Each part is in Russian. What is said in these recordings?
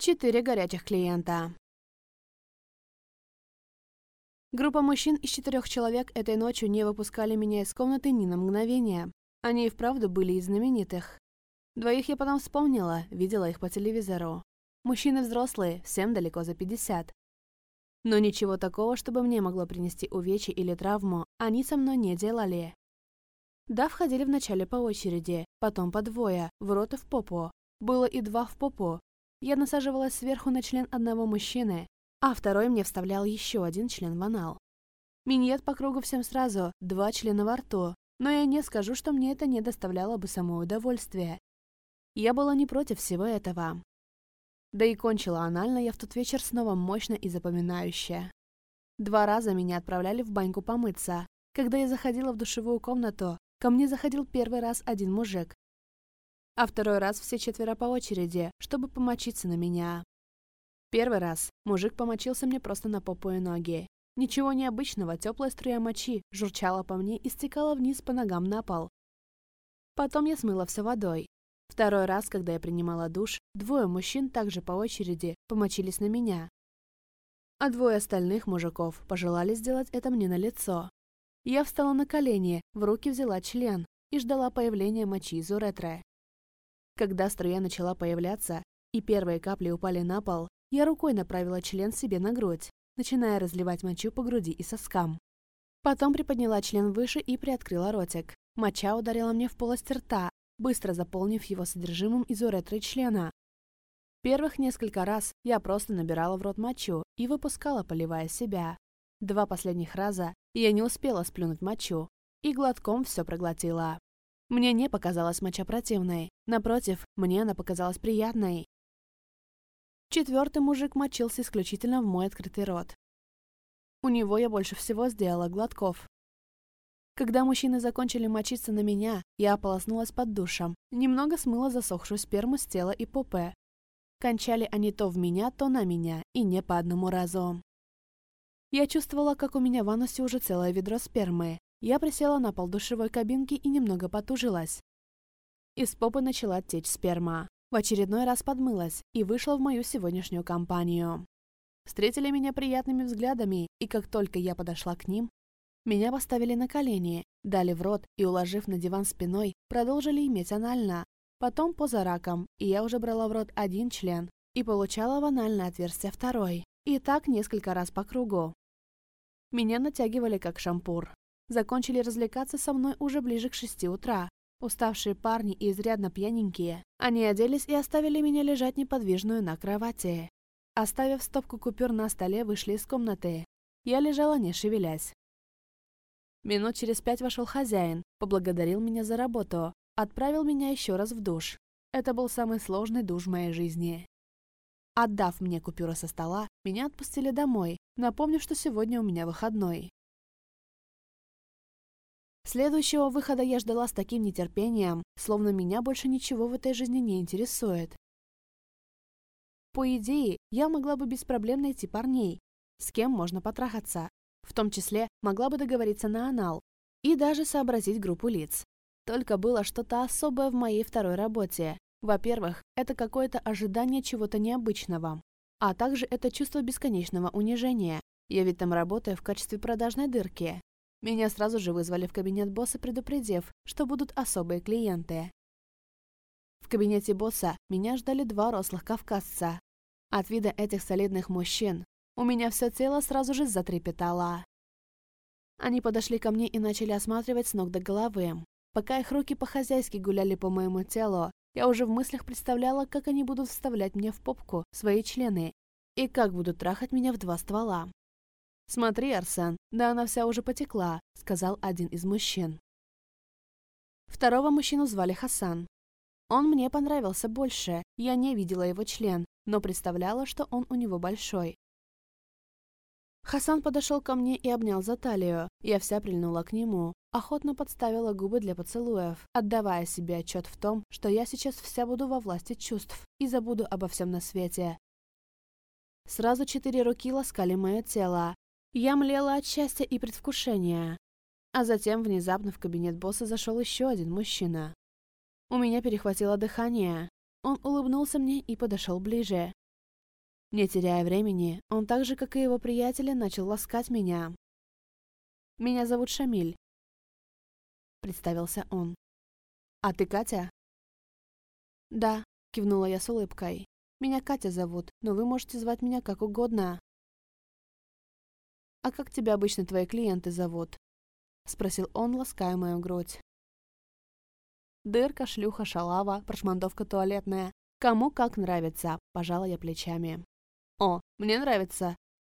Четыре горячих клиента. Группа мужчин из четырех человек этой ночью не выпускали меня из комнаты ни на мгновение. Они и вправду были из знаменитых. Двоих я потом вспомнила, видела их по телевизору. Мужчины взрослые, всем далеко за 50. Но ничего такого, чтобы мне могло принести увечья или травму, они со мной не делали. Да, входили вначале по очереди, потом по двое, в рот и в попу. Было и два в попу, я насаживалась сверху на член одного мужчины, а второй мне вставлял еще один член в анал. Миньет по кругу всем сразу, два члена во рту, но я не скажу, что мне это не доставляло бы само удовольствие. Я была не против всего этого. Да и кончила анально я в тот вечер снова мощно и запоминающе. Два раза меня отправляли в баньку помыться. Когда я заходила в душевую комнату, ко мне заходил первый раз один мужик, а второй раз все четверо по очереди, чтобы помочиться на меня. Первый раз мужик помочился мне просто на попу и ноги. Ничего необычного, теплая струя мочи журчала по мне и стекала вниз по ногам на пол. Потом я смыла все водой. Второй раз, когда я принимала душ, двое мужчин также по очереди помочились на меня. А двое остальных мужиков пожелали сделать это мне на лицо. Я встала на колени, в руки взяла член и ждала появления мочи из уретры. Когда струя начала появляться, и первые капли упали на пол, я рукой направила член себе на грудь, начиная разливать мочу по груди и соскам. Потом приподняла член выше и приоткрыла ротик. Моча ударила мне в полость рта, быстро заполнив его содержимым из уретры члена. Первых несколько раз я просто набирала в рот мочу и выпускала, поливая себя. Два последних раза я не успела сплюнуть мочу и глотком все проглотила. Мне не показалась моча противной. Напротив, мне она показалась приятной. Четвертый мужик мочился исключительно в мой открытый рот. У него я больше всего сделала глотков. Когда мужчины закончили мочиться на меня, я ополоснулась под душем, немного смыла засохшую сперму с тела и попе. Кончали они то в меня, то на меня, и не по одному разу. Я чувствовала, как у меня в анусе уже целое ведро спермы, я присела на пол душевой кабинки и немного потужилась. Из попы начала течь сперма. В очередной раз подмылась и вышла в мою сегодняшнюю компанию. Встретили меня приятными взглядами, и как только я подошла к ним, меня поставили на колени, дали в рот и, уложив на диван спиной, продолжили иметь анально. Потом поза раком, и я уже брала в рот один член и получала в анальное отверстие второй. И так несколько раз по кругу. Меня натягивали как шампур закончили развлекаться со мной уже ближе к шести утра. Уставшие парни и изрядно пьяненькие, они оделись и оставили меня лежать неподвижную на кровати. Оставив стопку купюр на столе, вышли из комнаты. Я лежала, не шевелясь. Минут через пять вошел хозяин, поблагодарил меня за работу, отправил меня еще раз в душ. Это был самый сложный душ в моей жизни. Отдав мне купюры со стола, меня отпустили домой, напомнив, что сегодня у меня выходной. Следующего выхода я ждала с таким нетерпением, словно меня больше ничего в этой жизни не интересует. По идее, я могла бы без проблем найти парней, с кем можно потрахаться. В том числе могла бы договориться на анал и даже сообразить группу лиц. Только было что-то особое в моей второй работе. Во-первых, это какое-то ожидание чего-то необычного. А также это чувство бесконечного унижения. Я ведь там работаю в качестве продажной дырки. Меня сразу же вызвали в кабинет босса, предупредив, что будут особые клиенты. В кабинете босса меня ждали два рослых кавказца. От вида этих солидных мужчин у меня все тело сразу же затрепетало. Они подошли ко мне и начали осматривать с ног до головы. Пока их руки по-хозяйски гуляли по моему телу, я уже в мыслях представляла, как они будут вставлять мне в попку свои члены и как будут трахать меня в два ствола. «Смотри, Арсен, да она вся уже потекла», — сказал один из мужчин. Второго мужчину звали Хасан. Он мне понравился больше, я не видела его член, но представляла, что он у него большой. Хасан подошел ко мне и обнял за талию. Я вся прильнула к нему, охотно подставила губы для поцелуев, отдавая себе отчет в том, что я сейчас вся буду во власти чувств и забуду обо всем на свете. Сразу четыре руки ласкали мое тело, я млела от счастья и предвкушения. А затем внезапно в кабинет босса зашел еще один мужчина. У меня перехватило дыхание. Он улыбнулся мне и подошел ближе. Не теряя времени, он так же, как и его приятели, начал ласкать меня. «Меня зовут Шамиль», — представился он. «А ты Катя?» «Да», — кивнула я с улыбкой. «Меня Катя зовут, но вы можете звать меня как угодно». «А как тебя обычно твои клиенты зовут?» — спросил он, лаская мою грудь. Дырка, шлюха, шалава, прошмандовка туалетная. Кому как нравится, пожала я плечами. «О, мне нравится.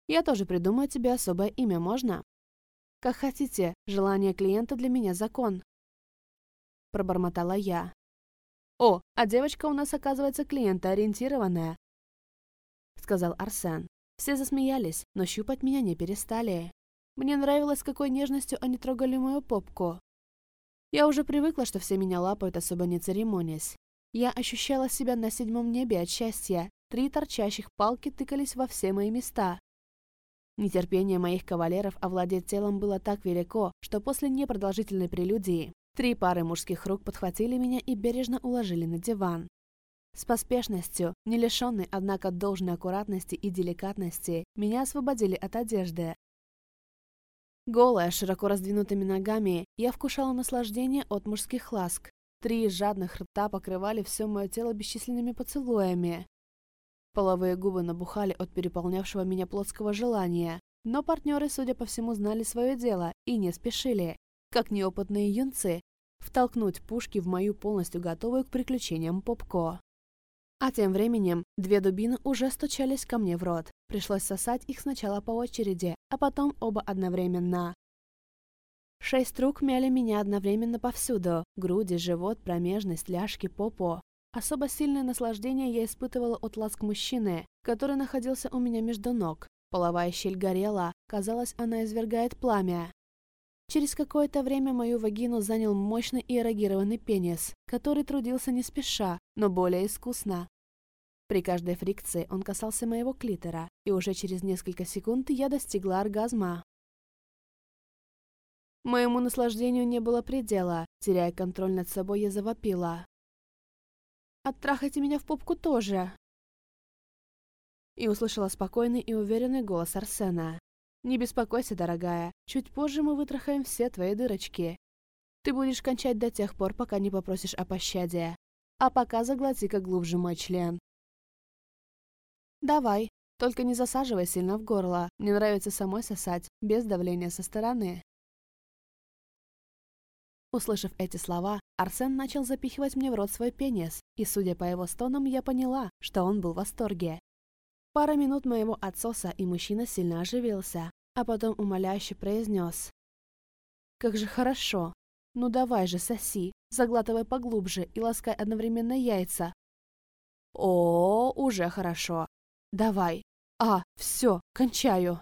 Я тоже придумаю тебе особое имя, можно?» «Как хотите, желание клиента для меня закон», — пробормотала я. «О, а девочка у нас, оказывается, клиентоориентированная», — сказал Арсен. Все засмеялись, но щупать меня не перестали. Мне нравилось, какой нежностью они трогали мою попку. Я уже привыкла, что все меня лапают, особо не церемонясь. Я ощущала себя на седьмом небе от счастья. Три торчащих палки тыкались во все мои места. Нетерпение моих кавалеров овладеть телом было так велико, что после непродолжительной прелюдии три пары мужских рук подхватили меня и бережно уложили на диван. С поспешностью, не лишенной, однако, должной аккуратности и деликатности, меня освободили от одежды. Голая, широко раздвинутыми ногами, я вкушала наслаждение от мужских ласк. Три жадных рта покрывали все мое тело бесчисленными поцелуями. Половые губы набухали от переполнявшего меня плотского желания, но партнеры, судя по всему, знали свое дело и не спешили, как неопытные юнцы, втолкнуть пушки в мою полностью готовую к приключениям попко. А тем временем две дубины уже стучались ко мне в рот. Пришлось сосать их сначала по очереди, а потом оба одновременно. Шесть рук мяли меня одновременно повсюду. Груди, живот, промежность, ляжки, попу. Особо сильное наслаждение я испытывала от ласк мужчины, который находился у меня между ног. Половая щель горела, казалось, она извергает пламя. Через какое-то время мою вагину занял мощный иерогированный пенис, который трудился не спеша, но более искусно. При каждой фрикции он касался моего клитора, и уже через несколько секунд я достигла оргазма. Моему наслаждению не было предела, теряя контроль над собой, я завопила. «Оттрахайте меня в попку тоже!» И услышала спокойный и уверенный голос Арсена. Не беспокойся, дорогая. Чуть позже мы вытрахаем все твои дырочки. Ты будешь кончать до тех пор, пока не попросишь о пощаде. А пока заглоти как глубже мой член. Давай, только не засаживай сильно в горло. Мне нравится самой сосать, без давления со стороны. Услышав эти слова, Арсен начал запихивать мне в рот свой пенис, и, судя по его стонам, я поняла, что он был в восторге. Пара минут моего отсоса, и мужчина сильно оживился, а потом умоляюще произнес. «Как же хорошо! Ну давай же, соси, заглатывай поглубже и ласкай одновременно яйца!» «О, уже хорошо! Давай! А, все, кончаю!»